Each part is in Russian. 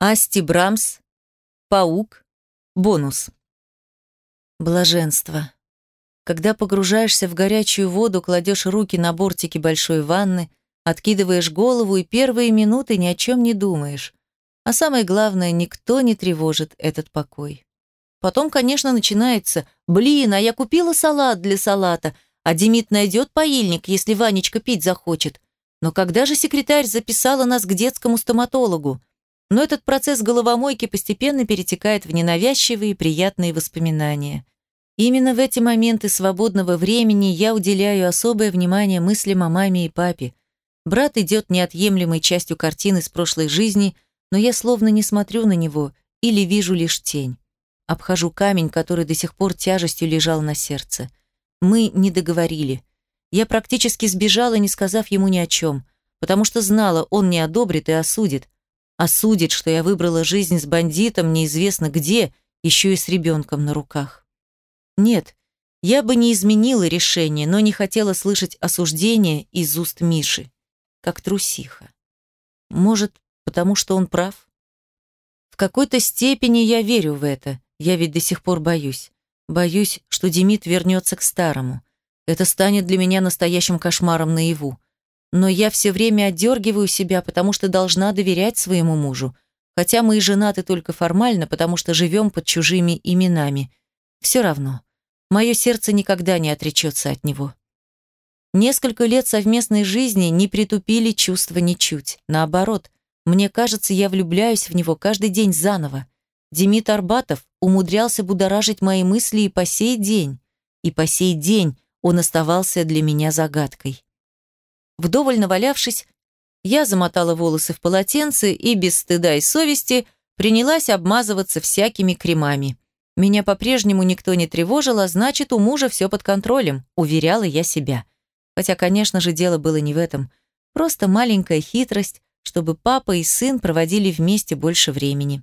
Асти Брамс, Паук, бонус. Блаженство. Когда погружаешься в горячую воду, кладешь руки на бортики большой ванны, откидываешь голову и первые минуты ни о чем не думаешь. А самое главное, никто не тревожит этот покой. Потом, конечно, начинается «Блин, а я купила салат для салата, а Демид найдет поильник, если Ванечка пить захочет. Но когда же секретарь записала нас к детскому стоматологу? Но этот процесс головомойки постепенно перетекает в ненавязчивые приятные воспоминания. Именно в эти моменты свободного времени я уделяю особое внимание мыслям о маме и папе. Брат идет неотъемлемой частью картины с прошлой жизни, но я словно не смотрю на него или вижу лишь тень. Обхожу камень, который до сих пор тяжестью лежал на сердце. Мы не договорили. Я практически сбежала, не сказав ему ни о чем, потому что знала, он не одобрит и осудит, осудит, что я выбрала жизнь с бандитом неизвестно где, еще и с ребенком на руках. Нет, я бы не изменила решение, но не хотела слышать осуждение из уст Миши, как трусиха. Может, потому что он прав? В какой-то степени я верю в это, я ведь до сих пор боюсь. Боюсь, что Демид вернется к старому. Это станет для меня настоящим кошмаром наяву но я все время отдергиваю себя, потому что должна доверять своему мужу. Хотя мы и женаты только формально, потому что живем под чужими именами. Все равно. Мое сердце никогда не отречется от него. Несколько лет совместной жизни не притупили чувства ничуть. Наоборот, мне кажется, я влюбляюсь в него каждый день заново. Демид Арбатов умудрялся будоражить мои мысли и по сей день. И по сей день он оставался для меня загадкой. Вдоволь навалявшись, я замотала волосы в полотенце и без стыда и совести принялась обмазываться всякими кремами. Меня по-прежнему никто не тревожил, а значит, у мужа все под контролем, уверяла я себя. Хотя, конечно же, дело было не в этом. Просто маленькая хитрость, чтобы папа и сын проводили вместе больше времени.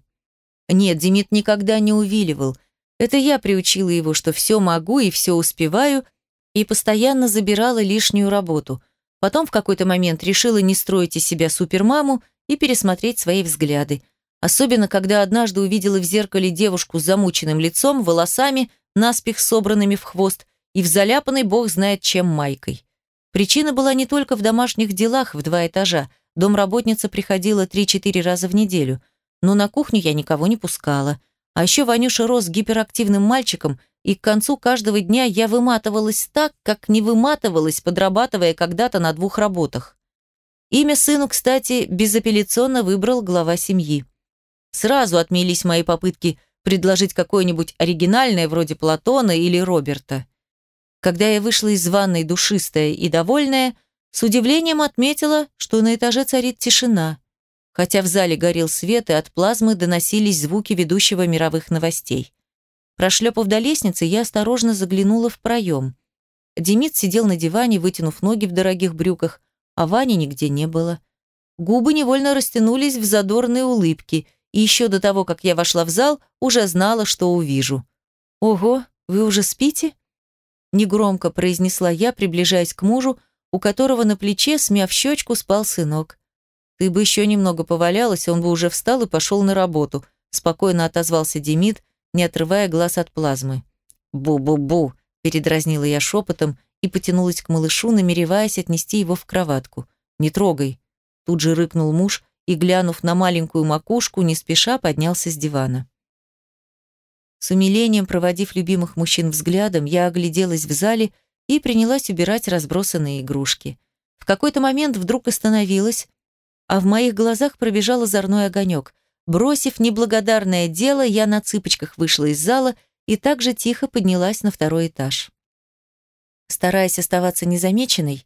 Нет, Демид никогда не увиливал. Это я приучила его, что все могу и все успеваю, и постоянно забирала лишнюю работу – Потом в какой-то момент решила не строить из себя супермаму и пересмотреть свои взгляды. Особенно, когда однажды увидела в зеркале девушку с замученным лицом, волосами, наспех собранными в хвост и в заляпанной бог знает чем майкой. Причина была не только в домашних делах в два этажа. Домработница приходила 3-4 раза в неделю. Но на кухню я никого не пускала. А еще Ванюша рос гиперактивным мальчиком и к концу каждого дня я выматывалась так, как не выматывалась, подрабатывая когда-то на двух работах. Имя сыну, кстати, безапелляционно выбрал глава семьи. Сразу отмелись мои попытки предложить какое-нибудь оригинальное вроде Платона или Роберта. Когда я вышла из ванной душистая и довольная, с удивлением отметила, что на этаже царит тишина, хотя в зале горел свет и от плазмы доносились звуки ведущего мировых новостей. Прошлепав до лестницы, я осторожно заглянула в проем. Демид сидел на диване, вытянув ноги в дорогих брюках, а Вани нигде не было. Губы невольно растянулись в задорные улыбки, и еще до того, как я вошла в зал, уже знала, что увижу. «Ого, вы уже спите?» Негромко произнесла я, приближаясь к мужу, у которого на плече, смяв щечку, спал сынок. «Ты бы еще немного повалялась, он бы уже встал и пошел на работу», спокойно отозвался Демид, не отрывая глаз от плазмы. «Бу-бу-бу!» – передразнила я шепотом и потянулась к малышу, намереваясь отнести его в кроватку. «Не трогай!» – тут же рыкнул муж и, глянув на маленькую макушку, не спеша поднялся с дивана. С умилением проводив любимых мужчин взглядом, я огляделась в зале и принялась убирать разбросанные игрушки. В какой-то момент вдруг остановилась, а в моих глазах пробежал озорной огонек – Бросив неблагодарное дело, я на цыпочках вышла из зала и также тихо поднялась на второй этаж. Стараясь оставаться незамеченной,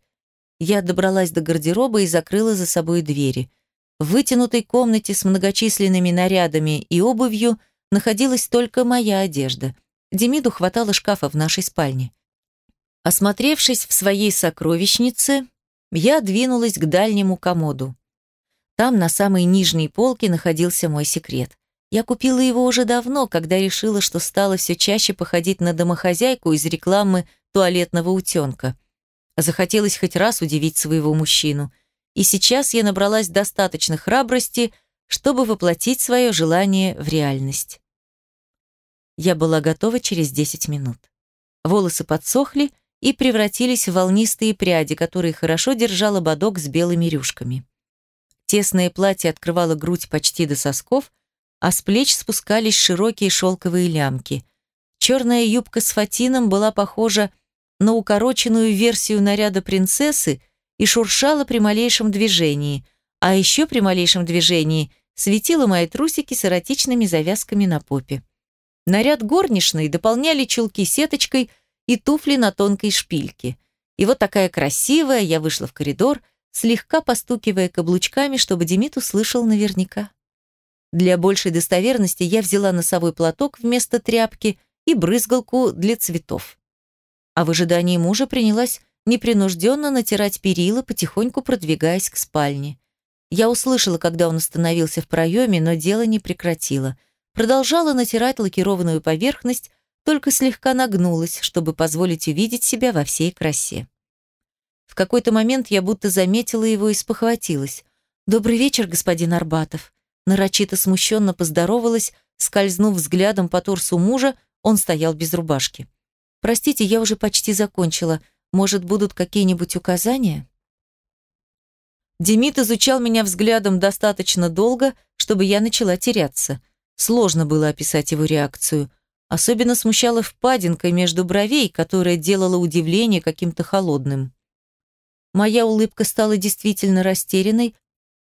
я добралась до гардероба и закрыла за собой двери. В вытянутой комнате с многочисленными нарядами и обувью находилась только моя одежда. Демиду хватало шкафа в нашей спальне. Осмотревшись в своей сокровищнице, я двинулась к дальнему комоду. Там, на самой нижней полке, находился мой секрет. Я купила его уже давно, когда решила, что стала все чаще походить на домохозяйку из рекламы туалетного утенка. Захотелось хоть раз удивить своего мужчину. И сейчас я набралась достаточно храбрости, чтобы воплотить свое желание в реальность. Я была готова через 10 минут. Волосы подсохли и превратились в волнистые пряди, которые хорошо держал ободок с белыми рюшками. Тесное платье открывало грудь почти до сосков, а с плеч спускались широкие шелковые лямки. Черная юбка с фатином была похожа на укороченную версию наряда принцессы и шуршала при малейшем движении, а еще при малейшем движении светила мои трусики с эротичными завязками на попе. Наряд горничной дополняли чулки сеточкой и туфли на тонкой шпильке. И вот такая красивая я вышла в коридор, слегка постукивая каблучками, чтобы Демид услышал наверняка. Для большей достоверности я взяла носовой платок вместо тряпки и брызгалку для цветов. А в ожидании мужа принялась непринужденно натирать перила, потихоньку продвигаясь к спальне. Я услышала, когда он остановился в проеме, но дело не прекратило. Продолжала натирать лакированную поверхность, только слегка нагнулась, чтобы позволить увидеть себя во всей красе. Какой-то момент я будто заметила его и спохватилась. «Добрый вечер, господин Арбатов». Нарочито смущенно поздоровалась, скользнув взглядом по торсу мужа, он стоял без рубашки. «Простите, я уже почти закончила. Может, будут какие-нибудь указания?» Демид изучал меня взглядом достаточно долго, чтобы я начала теряться. Сложно было описать его реакцию. Особенно смущала впадинка между бровей, которая делала удивление каким-то холодным. Моя улыбка стала действительно растерянной,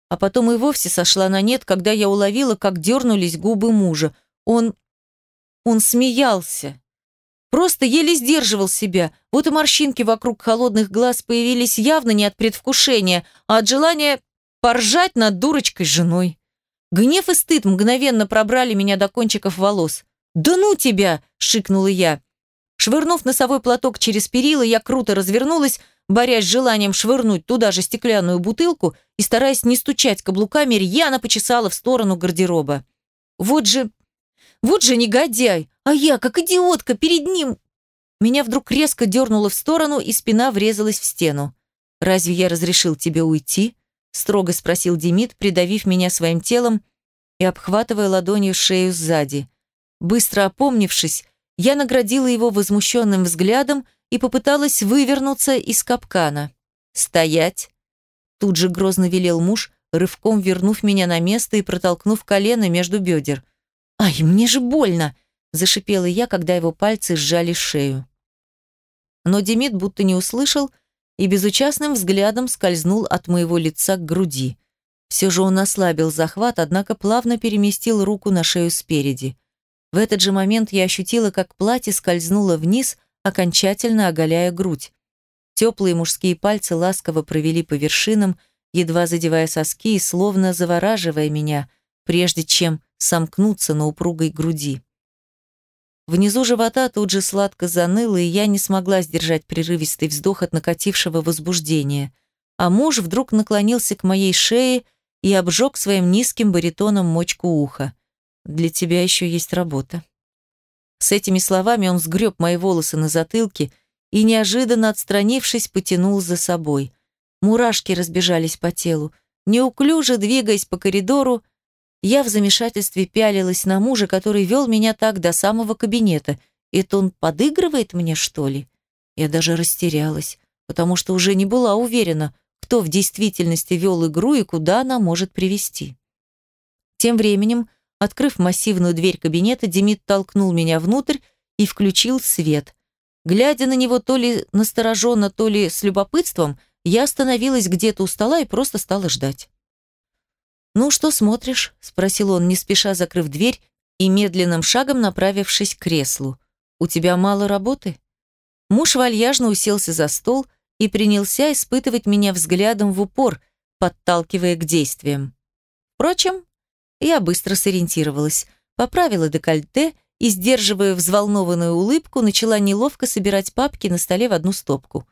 а потом и вовсе сошла на нет, когда я уловила, как дернулись губы мужа. Он... он смеялся. Просто еле сдерживал себя. Вот и морщинки вокруг холодных глаз появились явно не от предвкушения, а от желания поржать над дурочкой женой. Гнев и стыд мгновенно пробрали меня до кончиков волос. «Да ну тебя!» – шикнула я. Швырнув носовой платок через перила, я круто развернулась, борясь с желанием швырнуть туда же стеклянную бутылку и, стараясь не стучать каблуками, рьяно почесала в сторону гардероба. Вот же... вот же негодяй! А я, как идиотка, перед ним... Меня вдруг резко дернуло в сторону, и спина врезалась в стену. «Разве я разрешил тебе уйти?» строго спросил Демид, придавив меня своим телом и обхватывая ладонью шею сзади. Быстро опомнившись, я наградила его возмущенным взглядом и попыталась вывернуться из капкана. «Стоять!» Тут же грозно велел муж, рывком вернув меня на место и протолкнув колено между бедер. «Ай, мне же больно!» – зашипела я, когда его пальцы сжали шею. Но Демид будто не услышал и безучастным взглядом скользнул от моего лица к груди. Все же он ослабил захват, однако плавно переместил руку на шею спереди. В этот же момент я ощутила, как платье скользнуло вниз, окончательно оголяя грудь. Теплые мужские пальцы ласково провели по вершинам, едва задевая соски и словно завораживая меня, прежде чем сомкнуться на упругой груди. Внизу живота тут же сладко заныло, и я не смогла сдержать прерывистый вздох от накатившего возбуждения. А муж вдруг наклонился к моей шее и обжег своим низким баритоном мочку уха. «Для тебя еще есть работа». С этими словами он сгреб мои волосы на затылке и, неожиданно отстранившись, потянул за собой. Мурашки разбежались по телу. Неуклюже двигаясь по коридору, я в замешательстве пялилась на мужа, который вел меня так до самого кабинета. Это он подыгрывает мне, что ли? Я даже растерялась, потому что уже не была уверена, кто в действительности вел игру и куда она может привести. Тем временем, открыв массивную дверь кабинета, Демид толкнул меня внутрь и включил свет. Глядя на него то ли настороженно, то ли с любопытством, я остановилась где-то у стола и просто стала ждать. «Ну, что смотришь?» – спросил он, не спеша закрыв дверь и медленным шагом направившись к креслу. «У тебя мало работы?» Муж вальяжно уселся за стол и принялся испытывать меня взглядом в упор, подталкивая к действиям. Впрочем, я быстро сориентировалась, поправила декольте и, сдерживая взволнованную улыбку, начала неловко собирать папки на столе в одну стопку.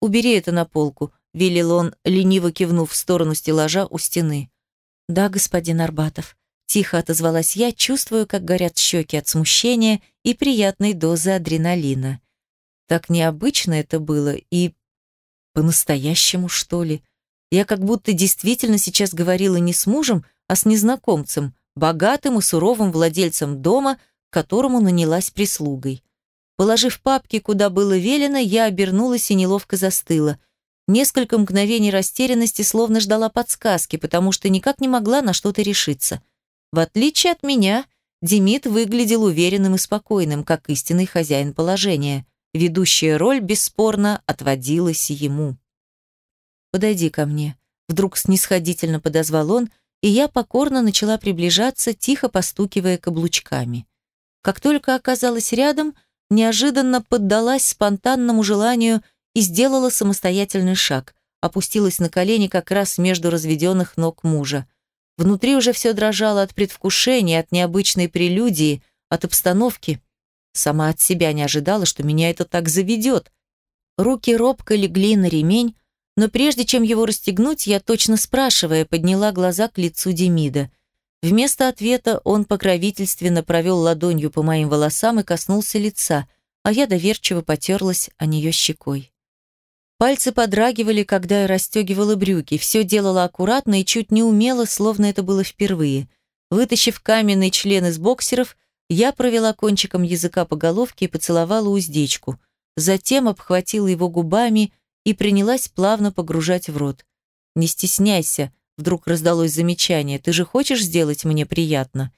«Убери это на полку», – велел он, лениво кивнув в сторону стеллажа у стены. «Да, господин Арбатов», – тихо отозвалась я, чувствую, как горят щеки от смущения и приятной дозы адреналина. Так необычно это было и по-настоящему, что ли. Я как будто действительно сейчас говорила не с мужем, а с незнакомцем, богатым и суровым владельцем дома, которому нанялась прислугой. Положив папки, куда было велено, я обернулась и неловко застыла. Несколько мгновений растерянности словно ждала подсказки, потому что никак не могла на что-то решиться. В отличие от меня, Демид выглядел уверенным и спокойным, как истинный хозяин положения. Ведущая роль, бесспорно, отводилась ему. «Подойди ко мне», — вдруг снисходительно подозвал он, и я покорно начала приближаться, тихо постукивая каблучками. Как только оказалась рядом — неожиданно поддалась спонтанному желанию и сделала самостоятельный шаг, опустилась на колени как раз между разведенных ног мужа. Внутри уже все дрожало от предвкушения, от необычной прелюдии, от обстановки. Сама от себя не ожидала, что меня это так заведет. Руки робко легли на ремень, но прежде чем его расстегнуть, я, точно спрашивая, подняла глаза к лицу Демида. Вместо ответа он покровительственно провел ладонью по моим волосам и коснулся лица, а я доверчиво потерлась о нее щекой. Пальцы подрагивали, когда я расстегивала брюки, все делала аккуратно и чуть не умело, словно это было впервые. Вытащив каменный член из боксеров, я провела кончиком языка по головке и поцеловала уздечку. Затем обхватила его губами и принялась плавно погружать в рот. «Не стесняйся», Вдруг раздалось замечание. «Ты же хочешь сделать мне приятно?»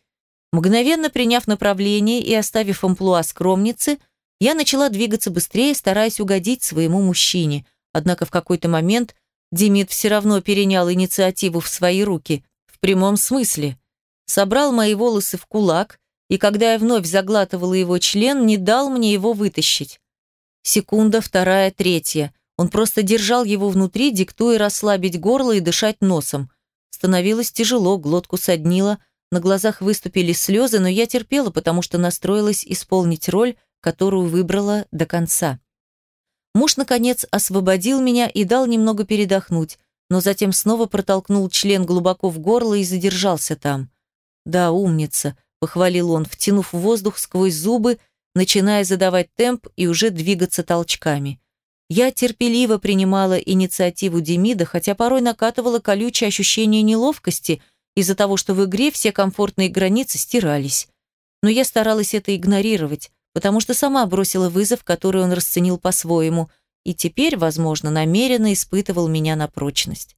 Мгновенно приняв направление и оставив амплуа скромницы, я начала двигаться быстрее, стараясь угодить своему мужчине. Однако в какой-то момент Демид все равно перенял инициативу в свои руки, в прямом смысле. Собрал мои волосы в кулак, и когда я вновь заглатывала его член, не дал мне его вытащить. Секунда, вторая, третья. Он просто держал его внутри, диктуя расслабить горло и дышать носом. Становилось тяжело, глотку соднило, на глазах выступили слезы, но я терпела, потому что настроилась исполнить роль, которую выбрала до конца. Муж, наконец, освободил меня и дал немного передохнуть, но затем снова протолкнул член глубоко в горло и задержался там. «Да, умница», — похвалил он, втянув воздух сквозь зубы, начиная задавать темп и уже двигаться толчками. Я терпеливо принимала инициативу Демида, хотя порой накатывала колючее ощущение неловкости из-за того, что в игре все комфортные границы стирались. Но я старалась это игнорировать, потому что сама бросила вызов, который он расценил по-своему, и теперь, возможно, намеренно испытывал меня на прочность.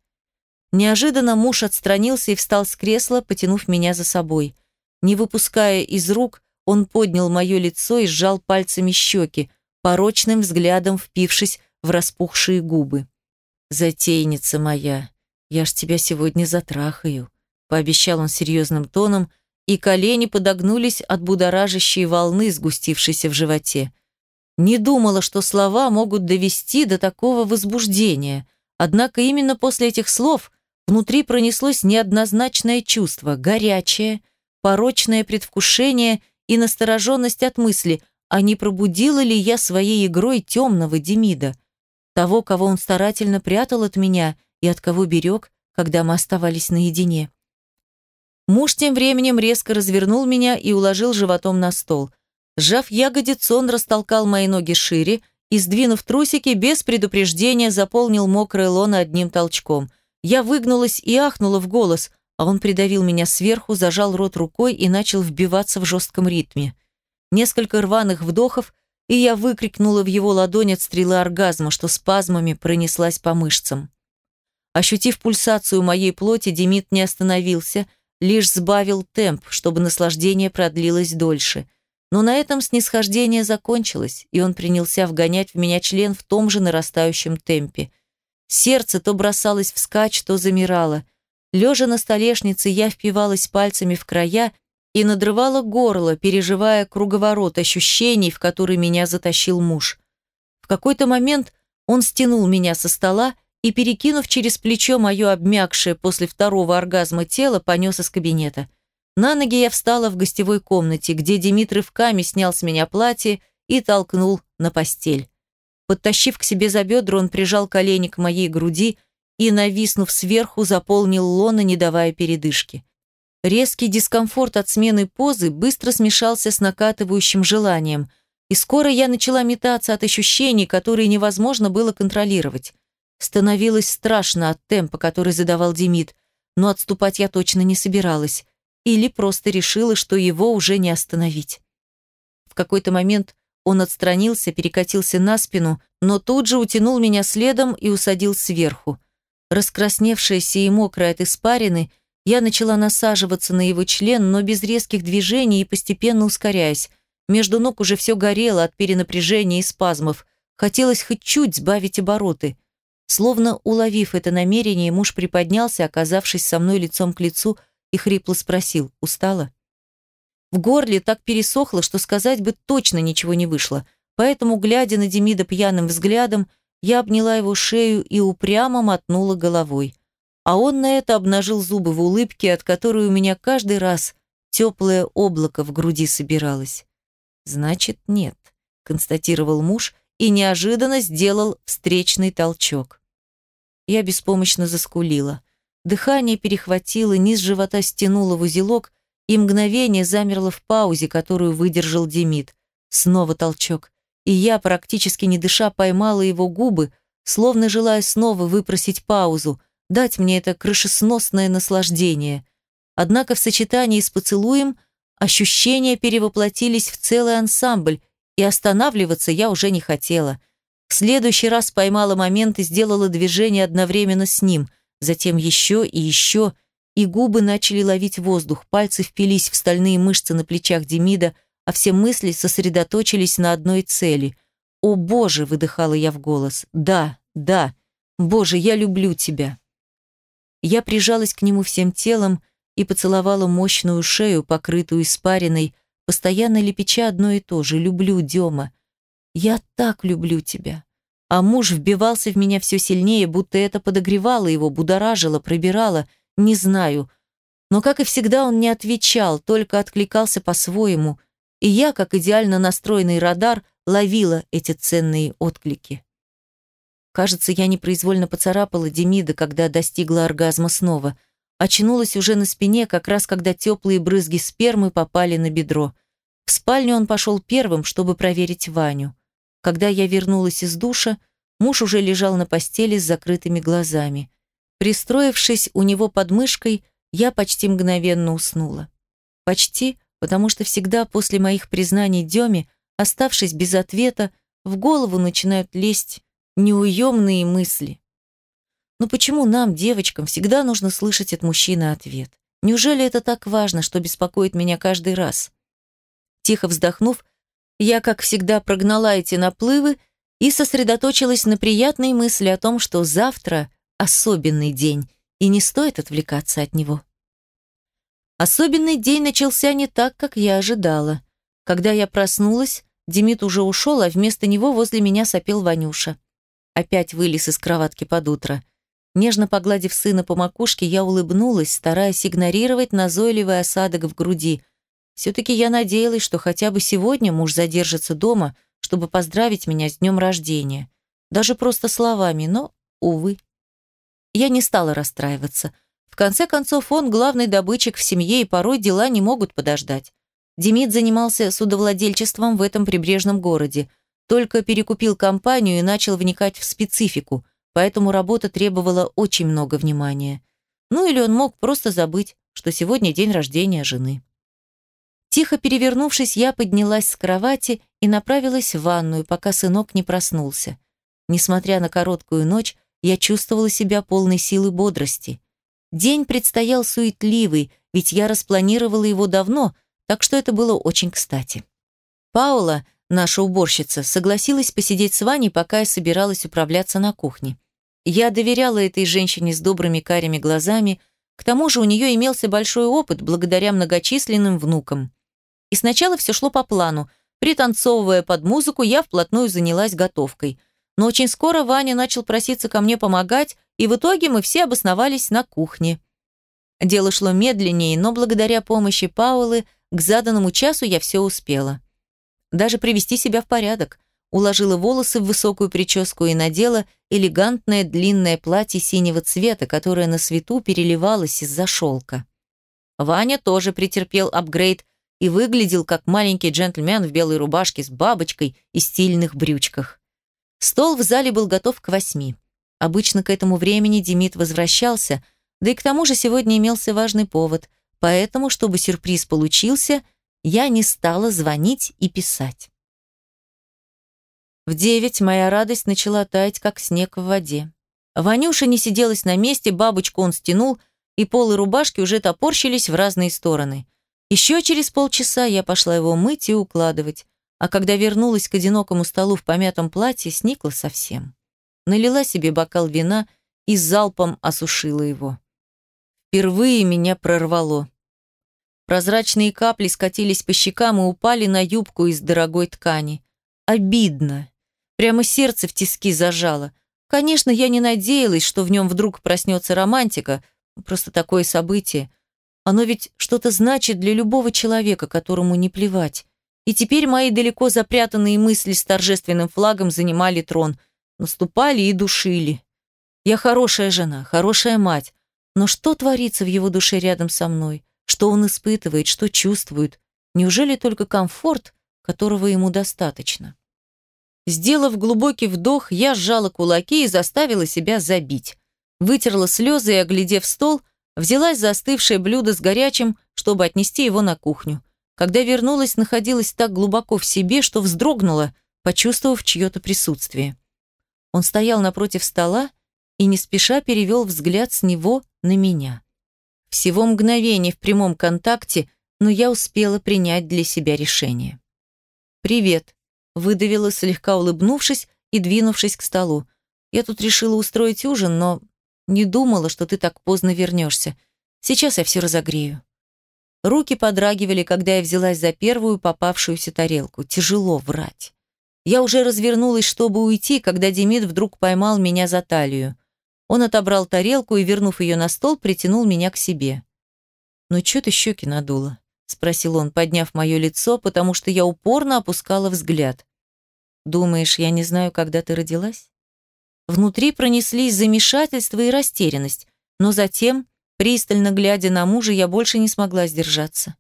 Неожиданно муж отстранился и встал с кресла, потянув меня за собой. Не выпуская из рук, он поднял мое лицо и сжал пальцами щеки, порочным взглядом впившись в распухшие губы. «Затейница моя, я ж тебя сегодня затрахаю», пообещал он серьезным тоном, и колени подогнулись от будоражащей волны, сгустившейся в животе. Не думала, что слова могут довести до такого возбуждения, однако именно после этих слов внутри пронеслось неоднозначное чувство, горячее, порочное предвкушение и настороженность от мысли – а не пробудила ли я своей игрой темного Демида, того, кого он старательно прятал от меня и от кого берег, когда мы оставались наедине. Муж тем временем резко развернул меня и уложил животом на стол. Сжав ягодицу, он растолкал мои ноги шире и, сдвинув трусики, без предупреждения заполнил мокрое лоно одним толчком. Я выгнулась и ахнула в голос, а он придавил меня сверху, зажал рот рукой и начал вбиваться в жестком ритме. Несколько рваных вдохов, и я выкрикнула в его ладонь от стрелы оргазма, что спазмами пронеслась по мышцам. Ощутив пульсацию моей плоти, Демид не остановился, лишь сбавил темп, чтобы наслаждение продлилось дольше. Но на этом снисхождение закончилось, и он принялся вгонять в меня член в том же нарастающем темпе. Сердце то бросалось вскачь, то замирало. Лежа на столешнице, я впивалась пальцами в края и надрывала горло, переживая круговорот ощущений, в который меня затащил муж. В какой-то момент он стянул меня со стола и, перекинув через плечо мое обмякшее после второго оргазма тело, понес из кабинета. На ноги я встала в гостевой комнате, где Димит рывками снял с меня платье и толкнул на постель. Подтащив к себе за бедра, он прижал колени к моей груди и, нависнув сверху, заполнил лона, не давая передышки. Резкий дискомфорт от смены позы быстро смешался с накатывающим желанием, и скоро я начала метаться от ощущений, которые невозможно было контролировать. Становилось страшно от темпа, который задавал Демид. но отступать я точно не собиралась. Или просто решила, что его уже не остановить. В какой-то момент он отстранился, перекатился на спину, но тут же утянул меня следом и усадил сверху. Раскрасневшаяся и мокрая от испарины, я начала насаживаться на его член, но без резких движений и постепенно ускоряясь. Между ног уже все горело от перенапряжения и спазмов. Хотелось хоть чуть сбавить обороты. Словно уловив это намерение, муж приподнялся, оказавшись со мной лицом к лицу, и хрипло спросил «Устала?». В горле так пересохло, что сказать бы точно ничего не вышло, поэтому, глядя на Демида пьяным взглядом, я обняла его шею и упрямо мотнула головой. А он на это обнажил зубы в улыбке, от которой у меня каждый раз теплое облако в груди собиралось. «Значит, нет», — констатировал муж и неожиданно сделал встречный толчок. Я беспомощно заскулила. Дыхание перехватило, низ живота стянуло в узелок, и мгновение замерло в паузе, которую выдержал Демид. Снова толчок. И я, практически не дыша, поймала его губы, словно желая снова выпросить паузу, дать мне это крышесносное наслаждение. Однако в сочетании с поцелуем ощущения перевоплотились в целый ансамбль, и останавливаться я уже не хотела. В следующий раз поймала момент и сделала движение одновременно с ним – затем еще и еще, и губы начали ловить воздух, пальцы впились в стальные мышцы на плечах Демида, а все мысли сосредоточились на одной цели. «О, Боже!» — выдыхала я в голос. «Да, да, Боже, я люблю тебя!» Я прижалась к нему всем телом и поцеловала мощную шею, покрытую испариной, постоянно лепеча одно и то же «Люблю, Дема! Я так люблю тебя!» а муж вбивался в меня все сильнее, будто это подогревало его, будоражило, пробирало, не знаю. Но, как и всегда, он не отвечал, только откликался по-своему, и я, как идеально настроенный радар, ловила эти ценные отклики. Кажется, я непроизвольно поцарапала Демида, когда достигла оргазма снова. Очнулась уже на спине, как раз когда теплые брызги спермы попали на бедро. В спальню он пошел первым, чтобы проверить Ваню. Когда я вернулась из душа, муж уже лежал на постели с закрытыми глазами. Пристроившись у него под мышкой, я почти мгновенно уснула. Почти, потому что всегда после моих признаний Деме, оставшись без ответа, в голову начинают лезть неуемные мысли. Но почему нам, девочкам, всегда нужно слышать от мужчины ответ? Неужели это так важно, что беспокоит меня каждый раз? Тихо вздохнув, я, как всегда, прогнала эти наплывы и сосредоточилась на приятной мысли о том, что завтра особенный день, и не стоит отвлекаться от него. Особенный день начался не так, как я ожидала. Когда я проснулась, Демид уже ушел, а вместо него возле меня сопел Ванюша. Опять вылез из кроватки под утро. Нежно погладив сына по макушке, я улыбнулась, стараясь игнорировать назойливый осадок в груди, все-таки я надеялась, что хотя бы сегодня муж задержится дома, чтобы поздравить меня с днем рождения. Даже просто словами, но, увы. Я не стала расстраиваться. В конце концов, он главный добытчик в семье, и порой дела не могут подождать. Демид занимался судовладельчеством в этом прибрежном городе, только перекупил компанию и начал вникать в специфику, поэтому работа требовала очень много внимания. Ну или он мог просто забыть, что сегодня день рождения жены. Тихо перевернувшись, я поднялась с кровати и направилась в ванную, пока сынок не проснулся. Несмотря на короткую ночь, я чувствовала себя полной силы бодрости. День предстоял суетливый, ведь я распланировала его давно, так что это было очень кстати. Паула, наша уборщица, согласилась посидеть с Ваней, пока я собиралась управляться на кухне. Я доверяла этой женщине с добрыми карими глазами, к тому же у нее имелся большой опыт благодаря многочисленным внукам. И сначала все шло по плану. Пританцовывая под музыку, я вплотную занялась готовкой. Но очень скоро Ваня начал проситься ко мне помогать, и в итоге мы все обосновались на кухне. Дело шло медленнее, но благодаря помощи Паулы к заданному часу я все успела. Даже привести себя в порядок. Уложила волосы в высокую прическу и надела элегантное длинное платье синего цвета, которое на свету переливалось из-за шелка. Ваня тоже претерпел апгрейд и выглядел как маленький джентльмен в белой рубашке с бабочкой и стильных брючках. Стол в зале был готов к восьми. Обычно к этому времени Демид возвращался, Да и к тому же сегодня имелся важный повод, поэтому, чтобы сюрприз получился, я не стала звонить и писать. В девять моя радость начала таять, как снег в воде. Ванюша не сиделась на месте, бабочку он стянул, и полы рубашки уже топорщились в разные стороны. Еще через полчаса я пошла его мыть и укладывать, а когда вернулась к одинокому столу в помятом платье, сникла совсем. Налила себе бокал вина и залпом осушила его. Впервые меня прорвало. Прозрачные капли скатились по щекам и упали на юбку из дорогой ткани. Обидно. Прямо сердце в тиски зажало. Конечно, я не надеялась, что в нем вдруг проснется романтика, просто такое событие. Оно ведь что-то значит для любого человека, которому не плевать. И теперь мои далеко запрятанные мысли с торжественным флагом занимали трон, наступали и душили. Я хорошая жена, хорошая мать, но что творится в его душе рядом со мной? Что он испытывает, что чувствует? Неужели только комфорт, которого ему достаточно? Сделав глубокий вдох, я сжала кулаки и заставила себя забить. Вытерла слезы и, оглядев стол, взялась за остывшее блюдо с горячим, чтобы отнести его на кухню. Когда вернулась, находилась так глубоко в себе, что вздрогнула, почувствовав чье-то присутствие. Он стоял напротив стола и не спеша перевел взгляд с него на меня. Всего мгновение в прямом контакте, но я успела принять для себя решение. «Привет», — выдавила, слегка улыбнувшись и двинувшись к столу. «Я тут решила устроить ужин, но не думала, что ты так поздно вернешься. Сейчас я все разогрею». Руки подрагивали, когда я взялась за первую попавшуюся тарелку. Тяжело врать. Я уже развернулась, чтобы уйти, когда Демид вдруг поймал меня за талию. Он отобрал тарелку и, вернув ее на стол, притянул меня к себе. «Ну что ты щеки надула?» – спросил он, подняв мое лицо, потому что я упорно опускала взгляд. «Думаешь, я не знаю, когда ты родилась?» Внутри пронеслись замешательство и растерянность, но затем, пристально глядя на мужа, я больше не смогла сдержаться.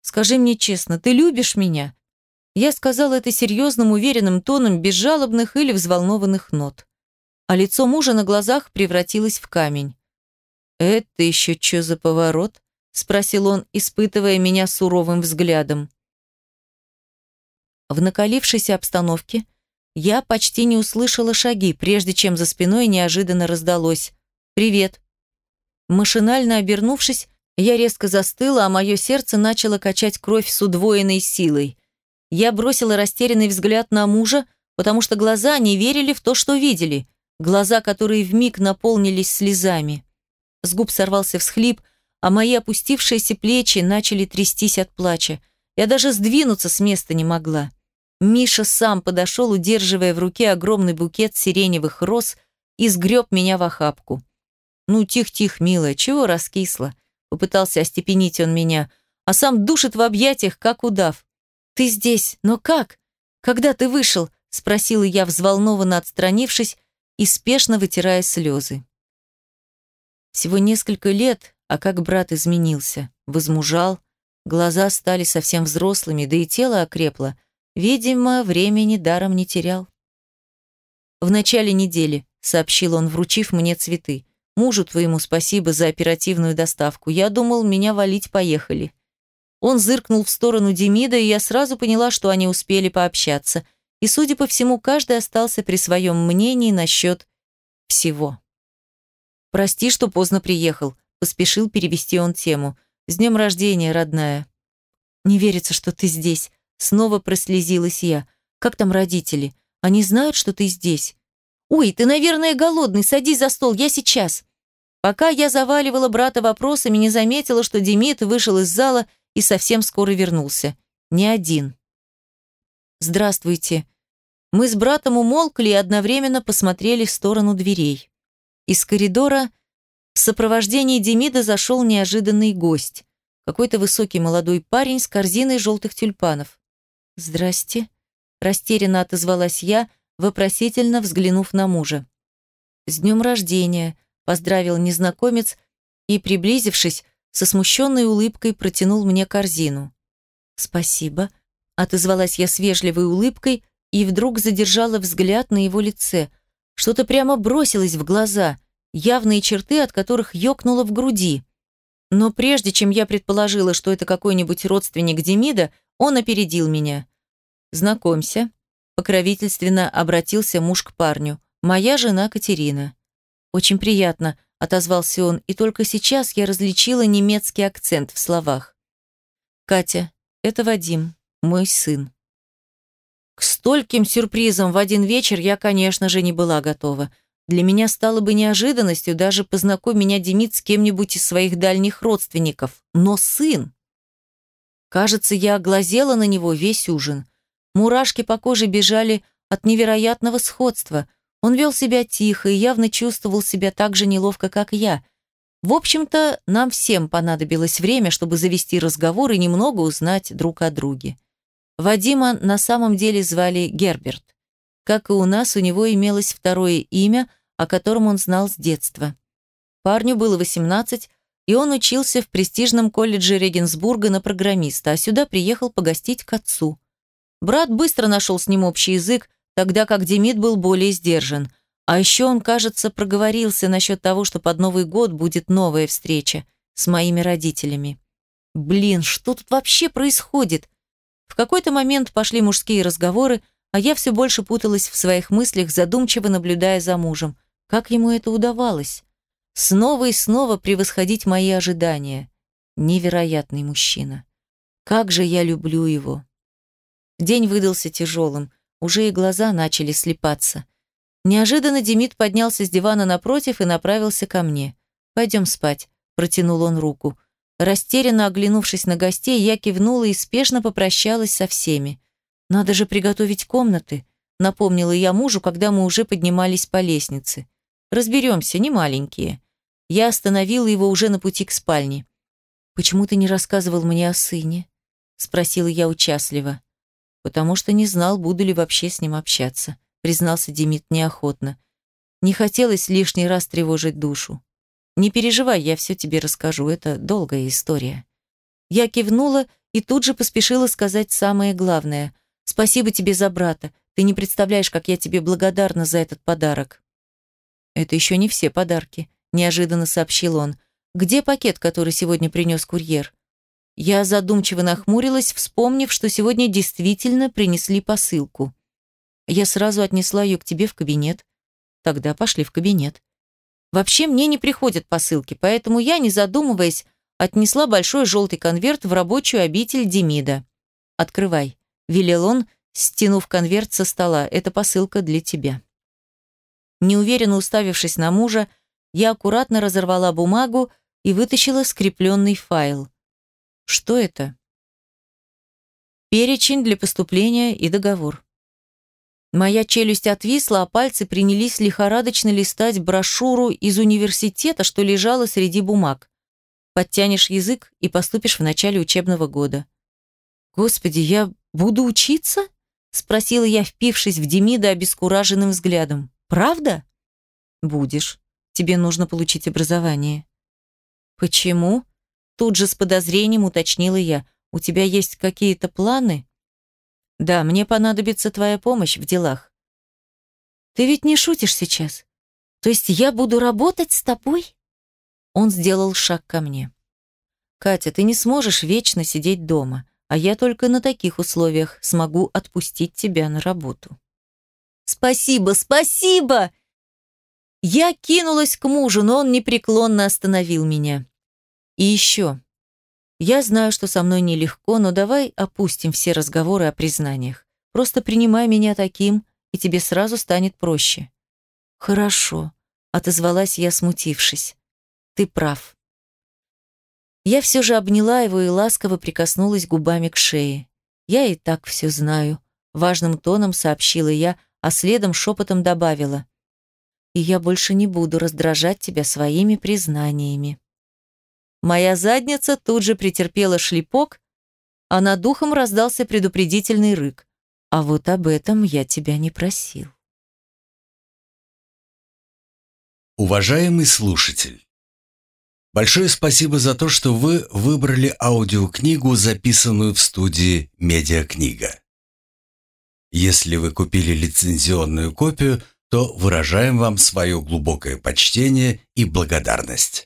«Скажи мне честно, ты любишь меня?» Я сказала это серьезным, уверенным тоном, без жалобных или взволнованных нот а лицо мужа на глазах превратилось в камень. «Это еще что за поворот?» – спросил он, испытывая меня суровым взглядом. В накалившейся обстановке я почти не услышала шаги, прежде чем за спиной неожиданно раздалось «Привет». Машинально обернувшись, я резко застыла, а мое сердце начало качать кровь с удвоенной силой. Я бросила растерянный взгляд на мужа, потому что глаза не верили в то, что видели глаза, которые вмиг наполнились слезами. С губ сорвался всхлип, а мои опустившиеся плечи начали трястись от плача. Я даже сдвинуться с места не могла. Миша сам подошел, удерживая в руке огромный букет сиреневых роз и сгреб меня в охапку. «Ну, тихо-тихо, милая, чего раскисла?» Попытался остепенить он меня, а сам душит в объятиях, как удав. «Ты здесь, но как? Когда ты вышел?» Спросила я, взволнованно отстранившись, и спешно вытирая слезы. Всего несколько лет, а как брат изменился, возмужал, глаза стали совсем взрослыми, да и тело окрепло. Видимо, времени даром не терял. В начале недели, сообщил он, вручив мне цветы. Мужу твоему спасибо за оперативную доставку. Я думал, меня валить поехали. Он зыркнул в сторону Демида, и я сразу поняла, что они успели пообщаться – и, судя по всему, каждый остался при своем мнении насчет всего. «Прости, что поздно приехал», — поспешил перевести он тему. «С днем рождения, родная». «Не верится, что ты здесь», — снова прослезилась я. «Как там родители? Они знают, что ты здесь?» «Ой, ты, наверное, голодный, садись за стол, я сейчас». Пока я заваливала брата вопросами, не заметила, что Демид вышел из зала и совсем скоро вернулся. Не один. «Здравствуйте». Мы с братом умолкли и одновременно посмотрели в сторону дверей. Из коридора в сопровождении Демида зашел неожиданный гость. Какой-то высокий молодой парень с корзиной желтых тюльпанов. «Здрасте», – растерянно отозвалась я, вопросительно взглянув на мужа. «С днем рождения», – поздравил незнакомец и, приблизившись, со смущенной улыбкой протянул мне корзину. «Спасибо», Отозвалась я с вежливой улыбкой и вдруг задержала взгляд на его лице. Что-то прямо бросилось в глаза. явные черты, от которых ёкнуло в груди. Но прежде чем я предположила, что это какой-нибудь родственник Демида, он опередил меня. «Знакомься», — покровительственно обратился муж к парню. «Моя жена Катерина». «Очень приятно», — отозвался он, и только сейчас я различила немецкий акцент в словах. «Катя, это Вадим, мой сын». К стольким сюрпризам в один вечер я, конечно же, не была готова. Для меня стало бы неожиданностью даже познакомить меня Демид с кем-нибудь из своих дальних родственников. Но сын... Кажется, я оглазела на него весь ужин. Мурашки по коже бежали от невероятного сходства. Он вел себя тихо и явно чувствовал себя так же неловко, как я. В общем-то, нам всем понадобилось время, чтобы завести разговор и немного узнать друг о друге. Вадима на самом деле звали Герберт. Как и у нас, у него имелось второе имя, о котором он знал с детства. Парню было 18, и он учился в престижном колледже Регенсбурга на программиста, а сюда приехал погостить к отцу. Брат быстро нашел с ним общий язык, тогда как Демид был более сдержан. А еще он, кажется, проговорился насчет того, что под Новый год будет новая встреча с моими родителями. Блин, что тут вообще происходит? В какой-то момент пошли мужские разговоры, а я все больше путалась в своих мыслях, задумчиво наблюдая за мужем. Как ему это удавалось? Снова и снова превосходить мои ожидания. Невероятный мужчина. Как же я люблю его. День выдался тяжелым, уже и глаза начали слепаться. Неожиданно Демид поднялся с дивана напротив и направился ко мне. «Пойдем спать», – протянул он руку. Растерянно оглянувшись на гостей, я кивнула и спешно попрощалась со всеми. «Надо же приготовить комнаты», — напомнила я мужу, когда мы уже поднимались по лестнице. «Разберемся, не маленькие». Я остановила его уже на пути к спальне. «Почему ты не рассказывал мне о сыне?» — спросила я участливо. «Потому что не знал, буду ли вообще с ним общаться», — признался Демид неохотно. Не хотелось лишний раз тревожить душу. Не переживай, я все тебе расскажу, это долгая история. Я кивнула и тут же поспешила сказать самое главное. Спасибо тебе за брата. Ты не представляешь, как я тебе благодарна за этот подарок. Это еще не все подарки, неожиданно сообщил он. Где пакет, который сегодня принес курьер? Я задумчиво нахмурилась, вспомнив, что сегодня действительно принесли посылку. Я сразу отнесла ее к тебе в кабинет. Тогда пошли в кабинет. Вообще мне не приходят посылки, поэтому я, не задумываясь, отнесла большой желтый конверт в рабочую обитель Демида. «Открывай», — велел он, стянув конверт со стола. «Это посылка для тебя». Неуверенно уставившись на мужа, я аккуратно разорвала бумагу и вытащила скрепленный файл. Что это? Перечень для поступления и договор. Моя челюсть отвисла, а пальцы принялись лихорадочно листать брошюру из университета, что лежала среди бумаг. Подтянешь язык и поступишь в начале учебного года. «Господи, я буду учиться?» — спросила я, впившись в Демида обескураженным взглядом. «Правда?» «Будешь. Тебе нужно получить образование». «Почему?» Тут же с подозрением уточнила я. «У тебя есть какие-то планы?» Да, мне понадобится твоя помощь в делах. Ты ведь не шутишь сейчас? То есть я буду работать с тобой? Он сделал шаг ко мне. Катя, ты не сможешь вечно сидеть дома, а я только на таких условиях смогу отпустить тебя на работу. Спасибо, спасибо! Я кинулась к мужу, но он непреклонно остановил меня. И еще. Я знаю, что со мной нелегко, но давай опустим все разговоры о признаниях. Просто принимай меня таким, и тебе сразу станет проще. Хорошо, отозвалась я, смутившись. Ты прав. Я все же обняла его и ласково прикоснулась губами к шее. Я и так все знаю, важным тоном сообщила я, а следом шепотом добавила. И я больше не буду раздражать тебя своими признаниями. Моя задница тут же претерпела шлепок, а над духом раздался предупредительный рык. А вот об этом я тебя не просил. Уважаемый слушатель, большое спасибо за то, что вы выбрали аудиокнигу, записанную в студии «Медиакнига». Если вы купили лицензионную копию, то выражаем вам свое глубокое почтение и благодарность.